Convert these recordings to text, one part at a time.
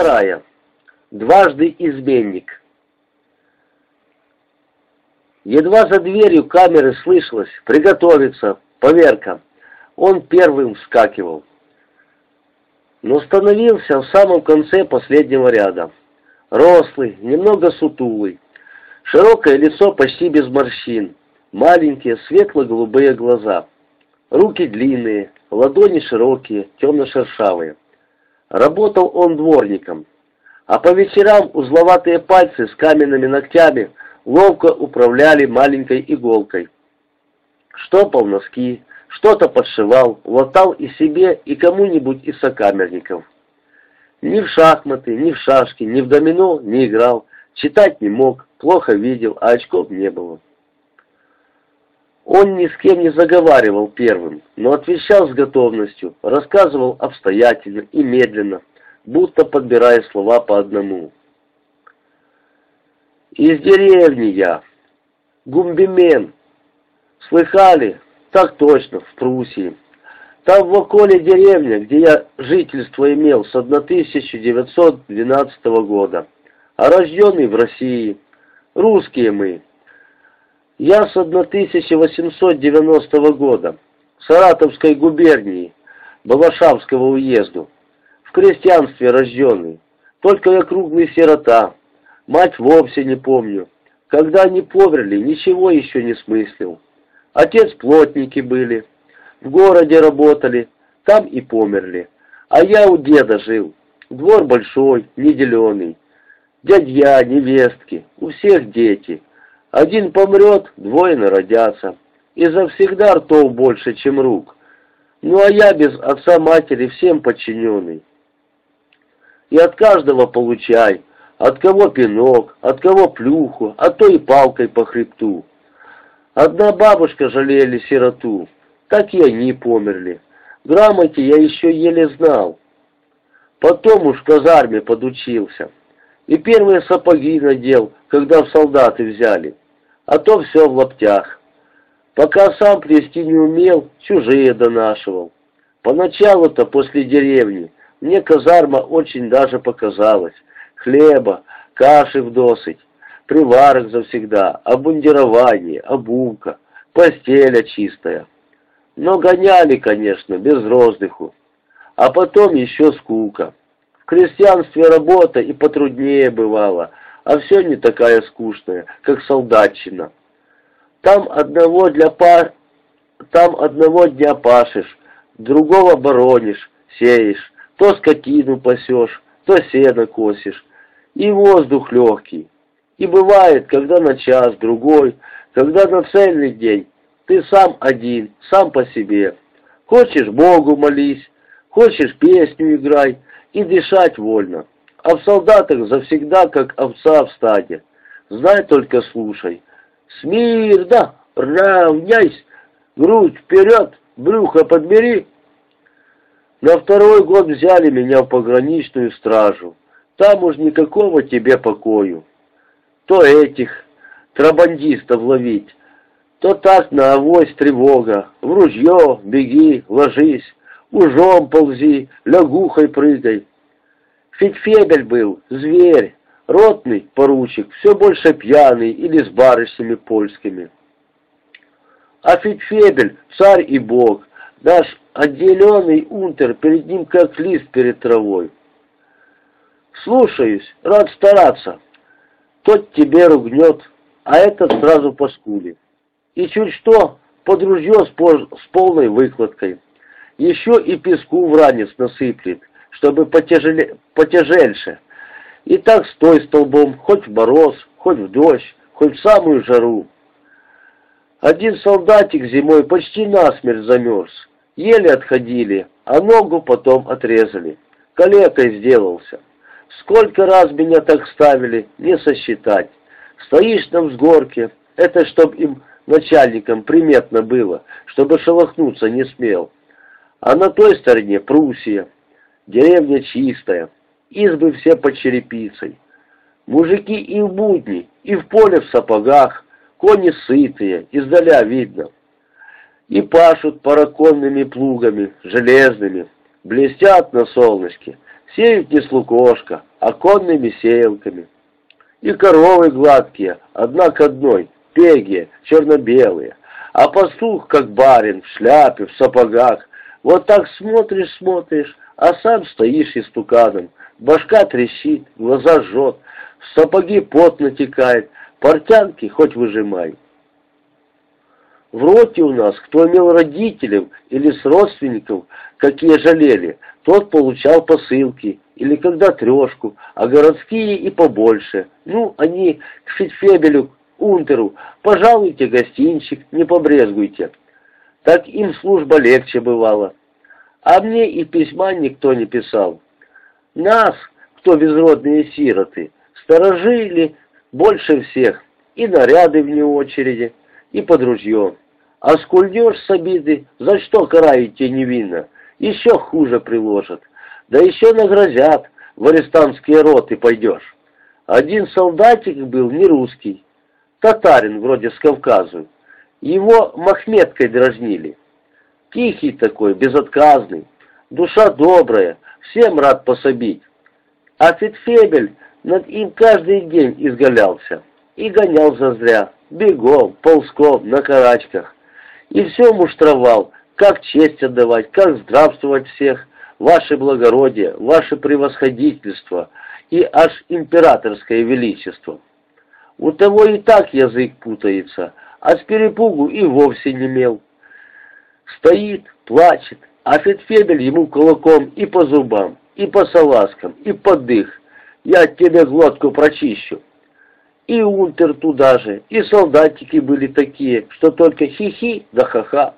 Вторая. Дважды изменник. Едва за дверью камеры слышалось «Приготовиться! Поверка!» Он первым вскакивал. Но становился в самом конце последнего ряда. Рослый, немного сутулый. Широкое лицо почти без морщин. Маленькие, светло-голубые глаза. Руки длинные, ладони широкие, темно-шершавые. Работал он дворником, а по вечерам узловатые пальцы с каменными ногтями ловко управляли маленькой иголкой. Штопал носки, что-то подшивал, латал и себе, и кому-нибудь из сокамерников. Ни в шахматы, ни в шашки, ни в домино не играл, читать не мог, плохо видел, а очков не было. Он ни с кем не заговаривал первым, но отвечал с готовностью, рассказывал обстоятельно и медленно, будто подбирая слова по одному. «Из деревни я. Гумбимен. Слыхали? Так точно, в Пруссии. Там в околе деревня, где я жительство имел с 1912 года, а рожденный в России. Русские мы, я с 1890 года, Саратовской губернии, Балашавского уезду, в крестьянстве рожденный, только я круглый сирота, мать вовсе не помню. Когда они померли, ничего еще не смыслил. Отец плотники были, в городе работали, там и померли. А я у деда жил, двор большой, неделенный, дядья, невестки, у всех дети – один помрет, двое народятся. И завсегда ртов больше, чем рук. Ну а я без отца-матери всем подчиненный. И от каждого получай, от кого пинок, от кого плюху, а то и палкой по хребту. Одна бабушка жалели сироту, так и они померли. Грамоте я еще еле знал. Потом уж в казарме подучился. И первые сапоги надел, когда в солдаты взяли а то все в лаптях. Пока сам плести не умел, чужие донашивал. Поначалу-то после деревни мне казарма очень даже показалась. Хлеба, каши вдосыть, приварок завсегда, обмундирование, обувка, постеля чистая. Но гоняли, конечно, без роздыху. А потом еще скука. Крестьянстве работа и потруднее бывало, а все не такая скучная, как солдатчина. Там одного для пар... там одного дня пашешь, другого боронишь, сеешь, то скотину пасешь, то сено косишь, и воздух легкий. И бывает, когда на час, другой, когда на цельный день, ты сам один, сам по себе. Хочешь Богу молись, хочешь песню играй, и дышать вольно. А в солдатах завсегда, как овца в стаде. Знай только слушай. Смирно, равняйся, грудь вперед, брюхо подбери. На второй год взяли меня в пограничную стражу. Там уж никакого тебе покою. То этих трабандистов ловить, то так на авось тревога. В ружье беги, ложись, ужом ползи, лягухой прыгай. Федь был, зверь, ротный поручик, все больше пьяный или с барышнями польскими. А Федь царь и бог, наш отделенный унтер перед ним как лист перед травой. Слушаюсь, рад стараться. Тот тебе ругнет, а этот сразу по скуле. И чуть что, под ружье с, с полной выкладкой. Еще и песку в ранец насыплет чтобы потяжеле, потяжельше. И так стой столбом, хоть в мороз, хоть в дождь, хоть в самую жару. Один солдатик зимой почти насмерть замерз. Еле отходили, а ногу потом отрезали. Калекой сделался. Сколько раз меня так ставили, не сосчитать. Стоишь на взгорке, это чтоб им начальникам приметно было, чтобы шелохнуться не смел. А на той стороне Пруссия. Деревня чистая, избы все под черепицей. Мужики и в будни, и в поле в сапогах, кони сытые, издаля видно. И пашут параконными плугами, железными, блестят на солнышке, Сеют не с лукошка, а конными сеялками. И коровы гладкие, одна к одной, пеги, черно-белые. А пастух, как барин, в шляпе, в сапогах. Вот так смотришь, смотришь, а сам стоишь истуканом. Башка трещит, глаза жжет, в сапоги пот натекает, портянки хоть выжимай. В роте у нас, кто имел родителей или с родственников, какие жалели, тот получал посылки, или когда трешку, а городские и побольше. Ну, они к Фитфебелю, Унтеру, пожалуйте гостинчик, не побрезгуйте. Так им служба легче бывала. А мне и письма никто не писал. Нас, кто безродные сироты, сторожили больше всех, и наряды вне очереди, и под ружьем. А скульдешь с обиды, за что караете невинно, еще хуже приложат. Да еще нагрозят, в арестантские роты пойдешь. Один солдатик был не русский, татарин вроде с Кавказу. Его Махметкой дразнили. Тихий такой, безотказный, душа добрая, всем рад пособить. А Фитфебель над им каждый день изгалялся и гонял зазря, бегом, ползком, на карачках. И все муштровал, как честь отдавать, как здравствовать всех, ваше благородие, ваше превосходительство и аж императорское величество. У того и так язык путается, а с перепугу и вовсе не мел. Стоит, плачет, а Фетфебель ему кулаком и по зубам, и по салазкам, и под дых. Я тебе глотку прочищу. И унтер туда же, и солдатики были такие, что только хихи да ха-ха.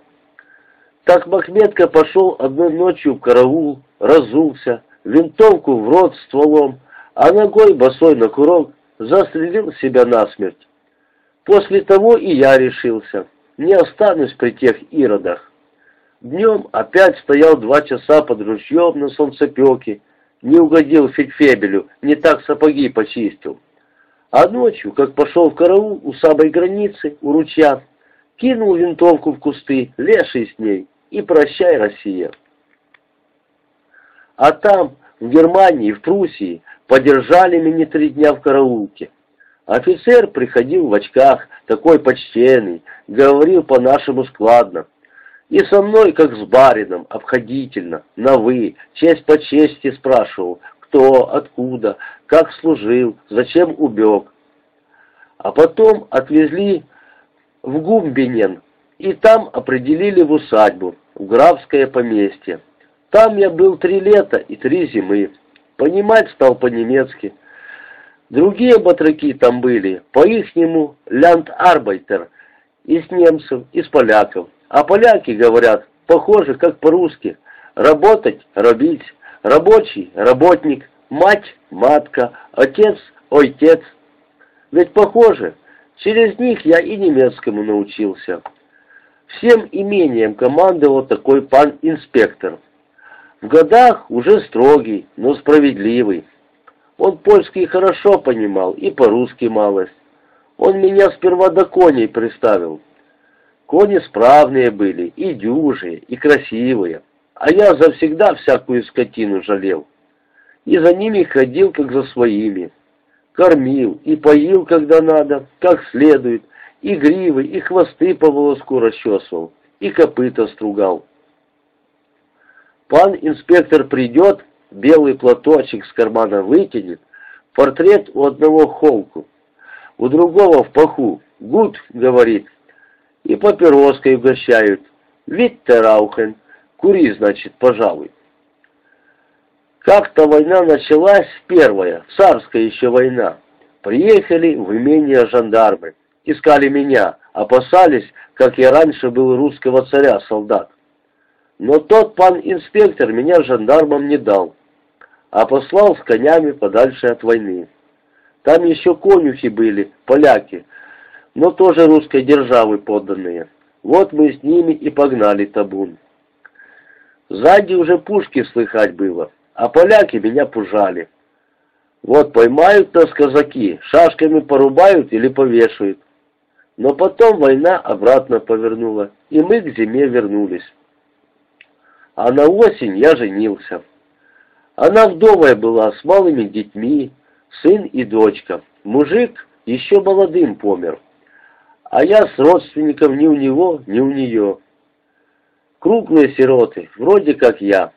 Так Махметка пошел одной ночью в караул, разулся, винтовку в рот стволом, а ногой босой на курок застрелил себя насмерть. После того и я решился, не останусь при тех иродах. Днем опять стоял два часа под ружьем на солнцепеке, не угодил Федфебелю, не так сапоги почистил. А ночью, как пошел в караул у самой границы, у ручья, кинул винтовку в кусты, леший с ней, и прощай, Россия. А там, в Германии, в Пруссии, подержали меня три дня в караулке. Офицер приходил в очках, такой почтенный, говорил по-нашему складно. И со мной, как с барином, обходительно, на «вы», честь по чести спрашивал, кто, откуда, как служил, зачем убег. А потом отвезли в Гумбинен, и там определили в усадьбу, в графское поместье. Там я был три лета и три зимы. Понимать стал по-немецки. Другие батраки там были, по-ихнему лянд-арбайтер, из немцев, из поляков. А поляки говорят, похоже, как по-русски. Работать – робить, рабочий – работник, мать – матка, отец – ойтец. Ведь похоже, через них я и немецкому научился. Всем имением командовал такой пан-инспектор. В годах уже строгий, но справедливый. Он польский хорошо понимал и по-русски малость. Он меня сперва до коней приставил. Кони справные были, и дюжие, и красивые, а я завсегда всякую скотину жалел. И за ними ходил, как за своими. Кормил и поил, когда надо, как следует, и гривы, и хвосты по волоску расчесывал, и копыта стругал. Пан инспектор придет, белый платочек с кармана вытянет, портрет у одного холку, у другого в паху. «Гуд», — говорит, и папироской угощают. Витте Раухен, кури, значит, пожалуй. Как-то война началась первая, царская еще война. Приехали в имение жандармы, искали меня, опасались, как я раньше был русского царя солдат. Но тот пан инспектор меня жандармам не дал, а послал с конями подальше от войны. Там еще конюхи были, поляки, но тоже русской державы подданные. Вот мы с ними и погнали табун. Сзади уже пушки слыхать было, а поляки меня пужали. Вот поймают нас казаки, шашками порубают или повешают. Но потом война обратно повернула, и мы к зиме вернулись. А на осень я женился. Она вдовая была, с малыми детьми, сын и дочка. Мужик еще молодым помер. А я с родственником ни у него, ни у нее. Круглые сироты, вроде как я.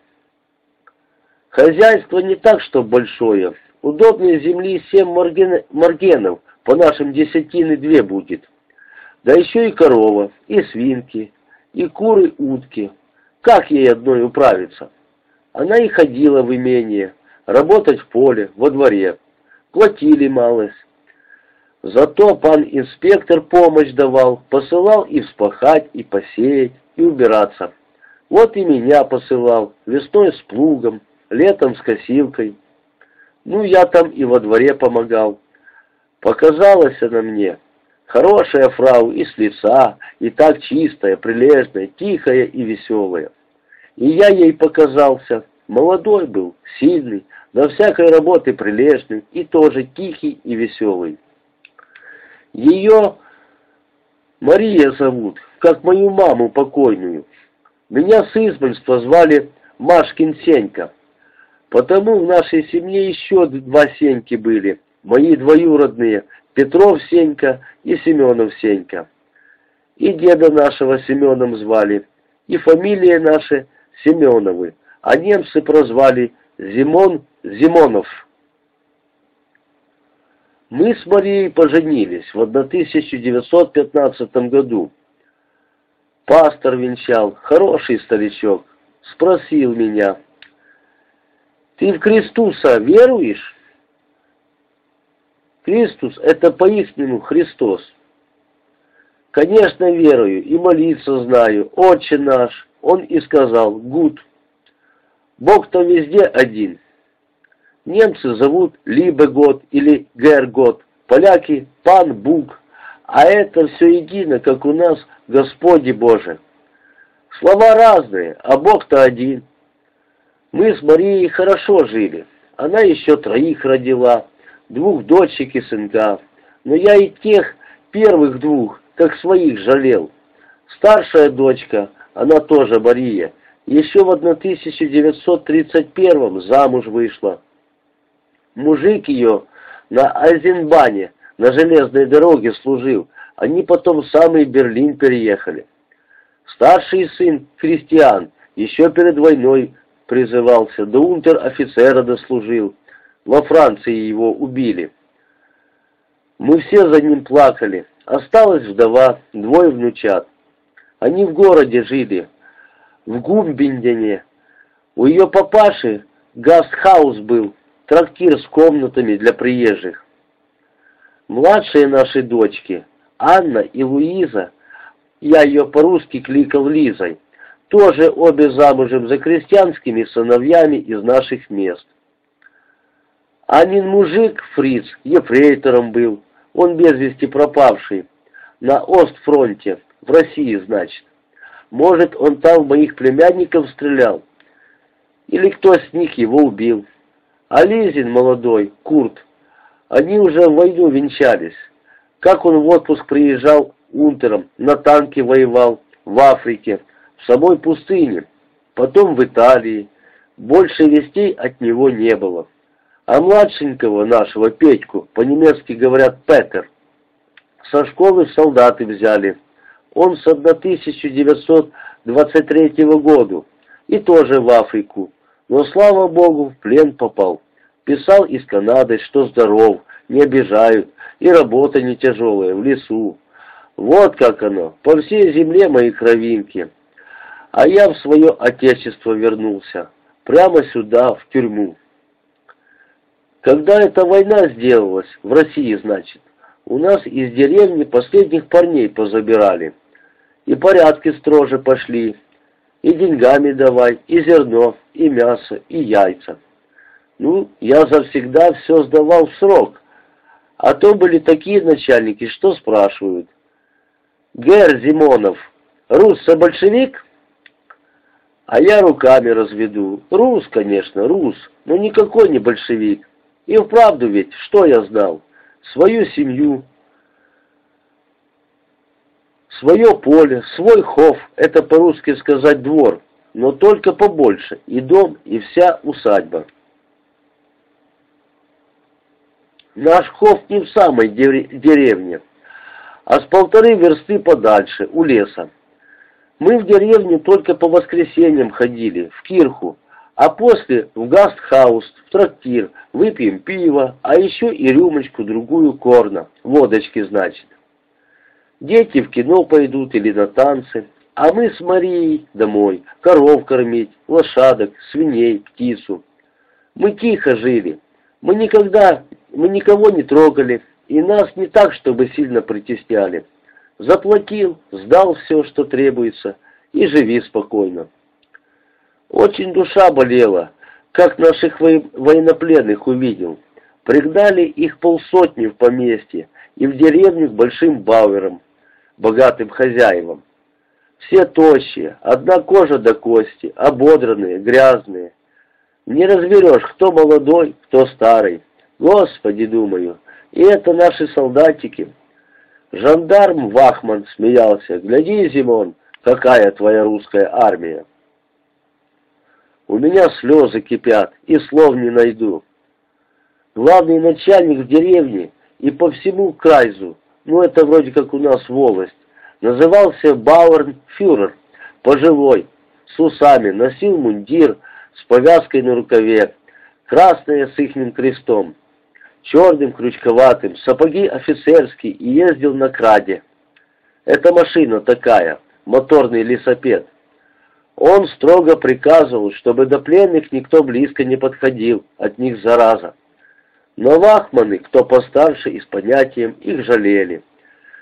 Хозяйство не так, что большое. Удобной земли семь марген... маргенов, по нашим десятины две будет. Да еще и корова, и свинки, и куры, утки. Как ей одной управиться? Она и ходила в имение, работать в поле, во дворе. Платили малость. Зато пан инспектор помощь давал, посылал и вспахать, и посеять, и убираться. Вот и меня посылал, весной с плугом, летом с косилкой. Ну, я там и во дворе помогал. Показалась она мне, хорошая фрау и с лица, и так чистая, прилежная, тихая и веселая. И я ей показался, молодой был, сильный, на всякой работе прилежный и тоже тихий и веселый. Ее Мария зовут, как мою маму покойную. Меня с измольства звали Машкин Сенька. Потому в нашей семье еще два Сеньки были, мои двоюродные, Петров Сенька и Семенов Сенька. И деда нашего Семеном звали, и фамилия наша Семеновы, а немцы прозвали Зимон Зимонов. Мы с Марией поженились в 1915 году. Пастор венчал, хороший старичок, спросил меня, «Ты в Христуса веруешь?» Христус — это поистину Христос. Конечно, верую и молиться знаю, Отче наш, он и сказал, гуд. Бог-то везде один, Немцы зовут либо год или гер-год, поляки – пан Буг, а это все едино, как у нас Господи Боже. Слова разные, а Бог-то один. Мы с Марией хорошо жили. Она еще троих родила, двух дочек и сынка. Но я и тех первых двух, как своих, жалел. Старшая дочка, она тоже Мария, еще в 1931 замуж вышла. Мужик ее на Айзенбане, на железной дороге служил. Они потом в самый Берлин переехали. Старший сын, Христиан, еще перед войной призывался, до унтер-офицера дослужил. Во Франции его убили. Мы все за ним плакали. Осталась вдова, двое внучат. Они в городе жили, в Гумбиндене. У ее папаши гастхаус был, трактир с комнатами для приезжих. Младшие наши дочки, Анна и Луиза, я ее по-русски кликал Лизой, тоже обе замужем за крестьянскими сыновьями из наших мест. Анин мужик, фриц, ефрейтором был, он без вести пропавший, на Остфронте, в России, значит. Может, он там моих племянников стрелял, или кто с них его убил. А Лизин молодой, Курт, они уже в войну венчались. Как он в отпуск приезжал унтером, на танке воевал, в Африке, в самой пустыне, потом в Италии. Больше вестей от него не было. А младшенького нашего Петьку, по-немецки говорят Петер, со школы солдаты взяли. Он с 1923 года и тоже в Африку но, слава богу, в плен попал. Писал из Канады, что здоров, не обижают, и работа не тяжелая, в лесу. Вот как оно, по всей земле мои кровинки. А я в свое отечество вернулся, прямо сюда, в тюрьму. Когда эта война сделалась, в России, значит, у нас из деревни последних парней позабирали. И порядки строже пошли, и деньгами давай, и зерно, и мясо, и яйца. Ну, я завсегда все сдавал в срок. А то были такие начальники, что спрашивают. Гер Зимонов, рус-большевик? А я руками разведу. Рус, конечно, рус, но никакой не большевик. И вправду ведь, что я знал? Свою семью, Свое поле, свой хов, это по-русски сказать двор, но только побольше, и дом, и вся усадьба. Хов не в самой деревне, а с полторы версты подальше, у леса. Мы в деревню только по воскресеньям ходили, в кирху, а после в гастхаус, в трактир, выпьем пиво, а еще и рюмочку-другую корна, водочки, значит. Дети в кино пойдут или на танцы, а мы с Марией домой, коров кормить, лошадок, свиней, птицу. Мы тихо жили, мы никогда, мы никого не трогали, и нас не так, чтобы сильно притесняли. Заплатил, сдал все, что требуется, и живи спокойно. Очень душа болела, как наших военнопленных увидел. Пригнали их полсотни в поместье и в деревню к большим бауэрам, богатым хозяевам. Все тощие, одна кожа до кости, ободранные, грязные. Не разберешь, кто молодой, кто старый. Господи, думаю, и это наши солдатики. Жандарм Вахман смеялся. Гляди, Зимон, какая твоя русская армия. У меня слезы кипят, и слов не найду. Главный начальник в деревне и по всему Крайзу, ну это вроде как у нас волость, назывался Бауэрнфюрер, пожилой, с усами, носил мундир с повязкой на рукаве, красное с ихним крестом, черным крючковатым, сапоги офицерские и ездил на краде. Это машина такая, моторный лесопед. Он строго приказывал, чтобы до пленных никто близко не подходил, от них зараза. Но вахманы, кто постарше и с понятием, их жалели.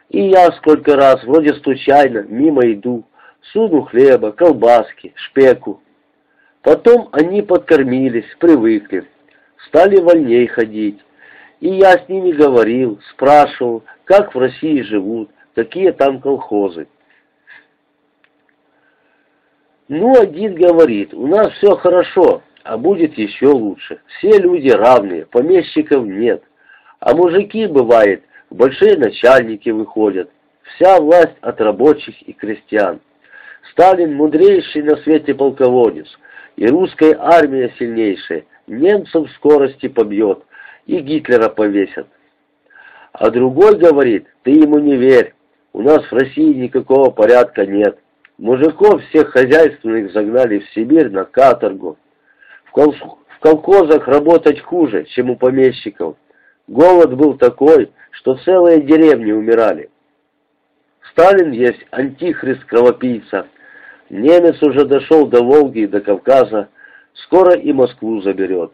И я сколько раз, вроде случайно, мимо иду, суну хлеба, колбаски, шпеку. Потом они подкормились, привыкли, стали вольней ходить. И я с ними говорил, спрашивал, как в России живут, какие там колхозы. Ну, один говорит, у нас все хорошо, а будет еще лучше. Все люди равные, помещиков нет. А мужики, бывает, большие начальники выходят. Вся власть от рабочих и крестьян. Сталин мудрейший на свете полководец, и русская армия сильнейшая, немцев в скорости побьет, и Гитлера повесят. А другой говорит, ты ему не верь, у нас в России никакого порядка нет. Мужиков всех хозяйственных загнали в Сибирь на каторгу. В, кол колхозах работать хуже, чем у помещиков. Голод был такой, что целые деревни умирали. Сталин есть антихрист-кровопийца. Немец уже дошел до Волги и до Кавказа, скоро и Москву заберет.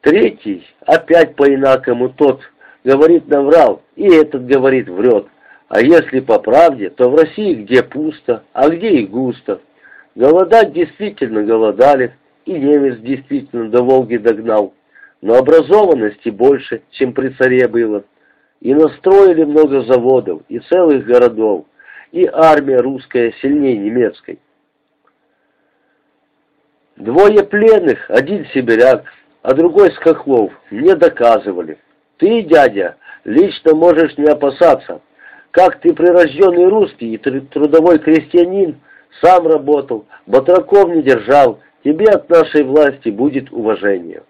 Третий, опять по-инакому тот, говорит наврал, и этот говорит врет. А если по правде, то в России где пусто, а где и густо. Голодать действительно голодали, и немец действительно до Волги догнал. Но образованности больше, чем при царе было. И настроили много заводов, и целых городов, и армия русская сильнее немецкой. Двое пленных, один сибиряк, а другой с хохлов, мне доказывали. Ты, дядя, лично можешь не опасаться, как ты прирожденный русский и трудовой крестьянин, сам работал, батраков не держал, тебе от нашей власти будет уважение.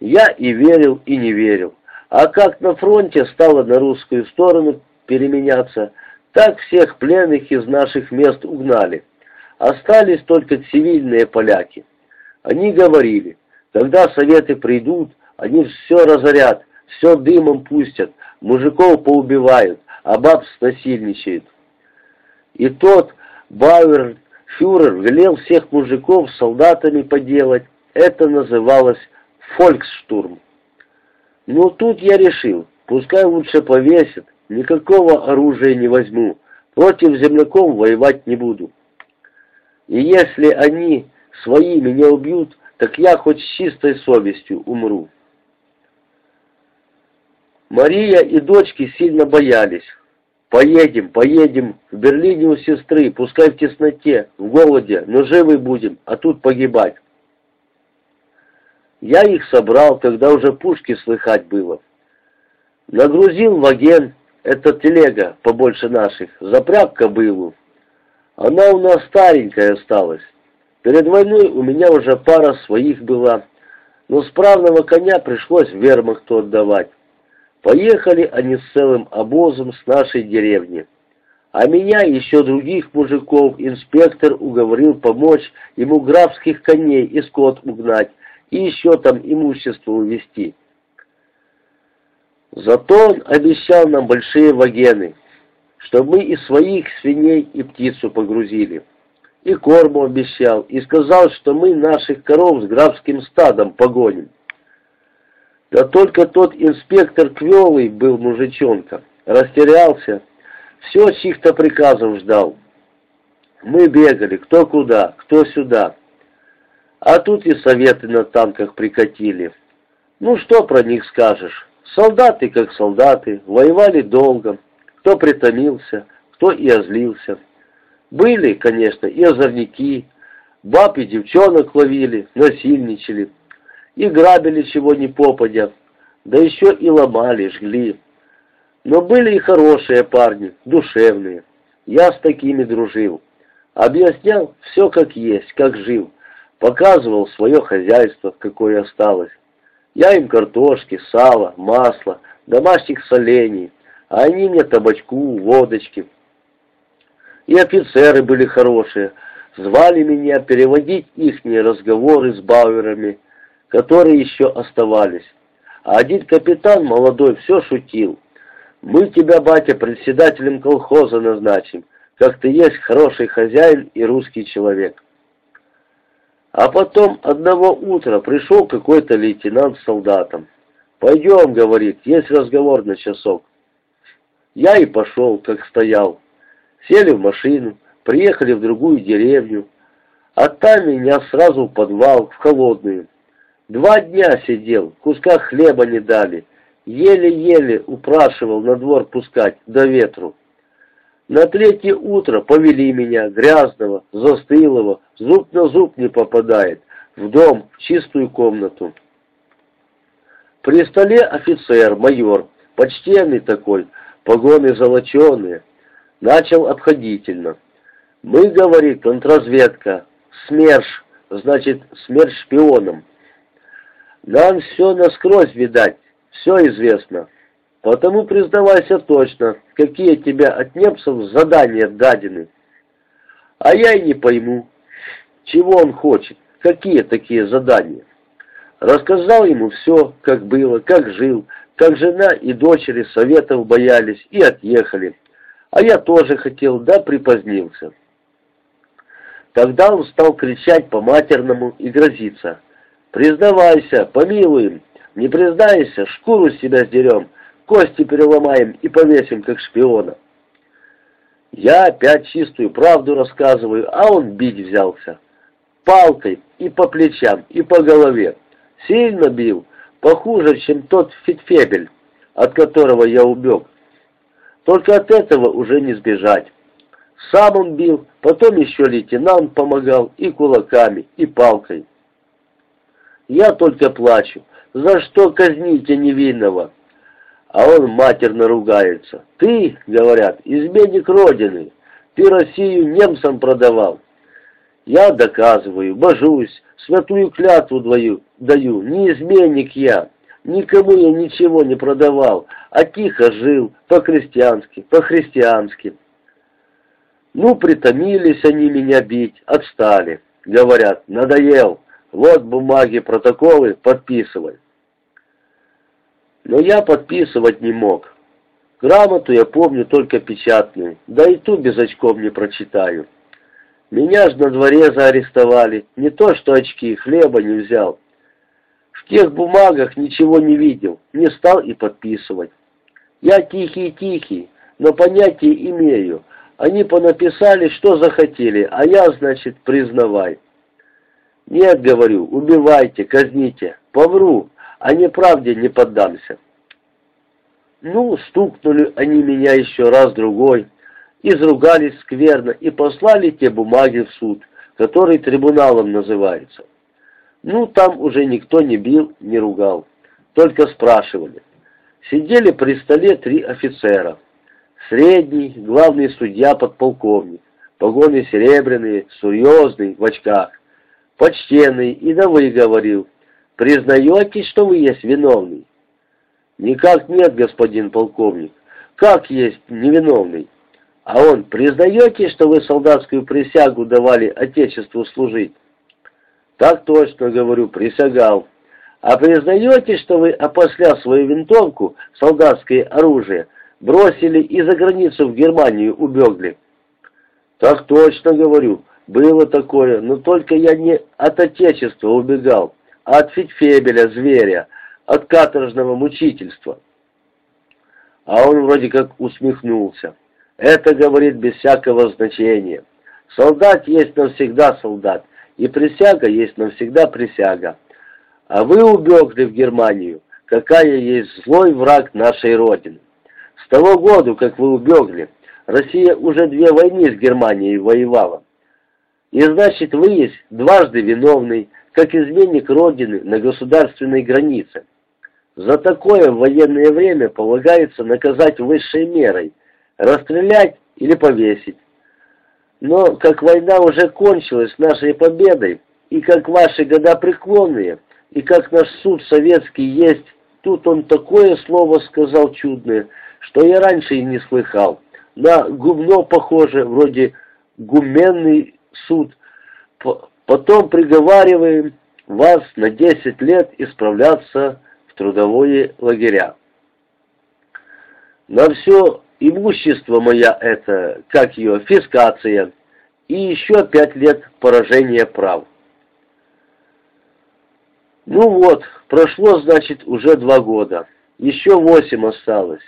Я и верил, и не верил. А как на фронте стало на русскую сторону переменяться, так всех пленных из наших мест угнали. Остались только цивильные поляки. Они говорили, когда советы придут, они все разорят, все дымом пустят, мужиков поубивают, а баб снасильничают. И тот Бауэр фюрер велел всех мужиков солдатами поделать. Это называлось фольксштурм. Но тут я решил, пускай лучше повесят, никакого оружия не возьму, против земляков воевать не буду. И если они свои меня убьют, так я хоть с чистой совестью умру. Мария и дочки сильно боялись. «Поедем, поедем, в Берлине у сестры, пускай в тесноте, в голоде, но живы будем, а тут погибать». Я их собрал, когда уже пушки слыхать было. Нагрузил ваген, это телега, побольше наших, запряг кобылу. Она у нас старенькая осталась. Перед войной у меня уже пара своих была. но справного коня пришлось вермахту отдавать. Поехали они с целым обозом с нашей деревни. А меня и еще других мужиков инспектор уговорил помочь ему графских коней и скот угнать, и еще там имущество увезти. Зато он обещал нам большие вагены, чтобы мы и своих свиней и птицу погрузили. И корму обещал, и сказал, что мы наших коров с графским стадом погоним. Да только тот инспектор Квелый был мужичонка, растерялся, все чьих-то приказов ждал. Мы бегали, кто куда, кто сюда. А тут и советы на танках прикатили. Ну что про них скажешь? Солдаты как солдаты, воевали долго, кто притомился, кто и озлился. Были, конечно, и озорники, баб и девчонок ловили, насильничали, и грабили чего ни попадя, да еще и ломали, жгли. Но были и хорошие парни, душевные. Я с такими дружил. Объяснял все как есть, как жил. Показывал свое хозяйство, какое осталось. Я им картошки, сало, масло, домашних солений, а они мне табачку, водочки. И офицеры были хорошие, звали меня переводить ихние разговоры с бауэрами, которые еще оставались. А один капитан молодой все шутил. «Мы тебя, батя, председателем колхоза назначим, как ты есть хороший хозяин и русский человек». А потом одного утра пришел какой-то лейтенант с солдатом. «Пойдем», — говорит, — «есть разговор на часок». Я и пошел, как стоял. Сели в машину, приехали в другую деревню, а там меня сразу в подвал, в холодную. Два дня сидел, куска хлеба не дали, еле-еле упрашивал на двор пускать до ветру. На третье утро повели меня, грязного, застылого, зуб на зуб не попадает, в дом, в чистую комнату. При столе офицер, майор, почтенный такой, погоны золоченые. Начал обходительно. Мы, говорит, контрразведка, СМЕРШ, значит, СМЕРШ шпионом. Нам все насквозь видать, все известно. Потому признавайся точно, какие тебе от немцев задания дадены. А я и не пойму, чего он хочет, какие такие задания. Рассказал ему все, как было, как жил, как жена и дочери советов боялись и отъехали. А я тоже хотел, да припозднился. Тогда он стал кричать по-матерному и грозиться. «Признавайся, помилуем, не признайся, шкуру с себя сдерем, кости переломаем и повесим, как шпиона. Я опять чистую правду рассказываю, а он бить взялся. Палкой и по плечам, и по голове. Сильно бил, похуже, чем тот фитфебель, от которого я убег. Только от этого уже не сбежать. Сам он бил, потом еще лейтенант помогал и кулаками, и палкой. Я только плачу. За что казните невинного? А он матерно ругается. «Ты, — говорят, — изменник Родины, ты Россию немцам продавал». Я доказываю, божусь, святую клятву даю, не изменник я, никому я ничего не продавал, а тихо жил, по-крестьянски, по-христиански. Ну, притомились они меня бить, отстали. Говорят, надоел, вот бумаги, протоколы, подписывай. Но я подписывать не мог. Грамоту я помню только печатную, да и ту без очков не прочитаю. Меня ж на дворе заарестовали, не то что очки, хлеба не взял. В тех бумагах ничего не видел, не стал и подписывать. Я тихий-тихий, но понятие имею. Они понаписали, что захотели, а я, значит, признавай. Нет, говорю, убивайте, казните, повру, а неправде не поддамся. Ну, стукнули они меня еще раз-другой, изругались скверно и послали те бумаги в суд, который трибуналом называется. Ну, там уже никто не бил, не ругал, только спрашивали. Сидели при столе три офицера. Средний, главный судья, подполковник, погоны серебряные, серьезный, в очках, почтенный и да говорил, признаете, что вы есть виновный? Никак нет, господин полковник. Как есть невиновный? А он, признаете, что вы солдатскую присягу давали Отечеству служить? Так точно, говорю, присягал. А признаете, что вы, опосля свою винтовку, солдатское оружие, бросили и за границу в Германию убегли? Так точно, говорю, было такое, но только я не от Отечества убегал, а от Фитфебеля, зверя, от каторжного мучительства. А он вроде как усмехнулся. Это говорит без всякого значения. Солдат есть навсегда солдат, и присяга есть навсегда присяга. А вы убегли в Германию, какая есть злой враг нашей Родины. С того года, как вы убегли, Россия уже две войны с Германией воевала. И значит, вы есть дважды виновный, как изменник Родины на государственной границе. За такое в военное время полагается наказать высшей мерой, расстрелять или повесить. Но как война уже кончилась нашей победой, и как ваши года преклонные, и как наш суд советский есть, тут он такое слово сказал чудное, что я раньше и не слыхал. На гумно похоже, вроде гуменный суд. Потом приговариваем вас на 10 лет исправляться в трудовые лагеря. На все имущество мое это, как ее, фискация, и еще пять лет поражения прав. Ну вот, прошло, значит, уже два года. Еще восемь осталось.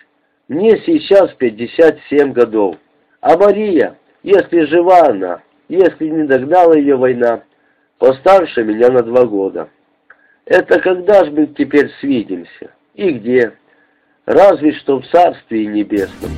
Мне сейчас 57 годов. А Мария, если жива она, если не догнала ее война, постарше меня на два года. Это когда ж мы теперь свидимся? И где? Разве что в Царстве Небесном.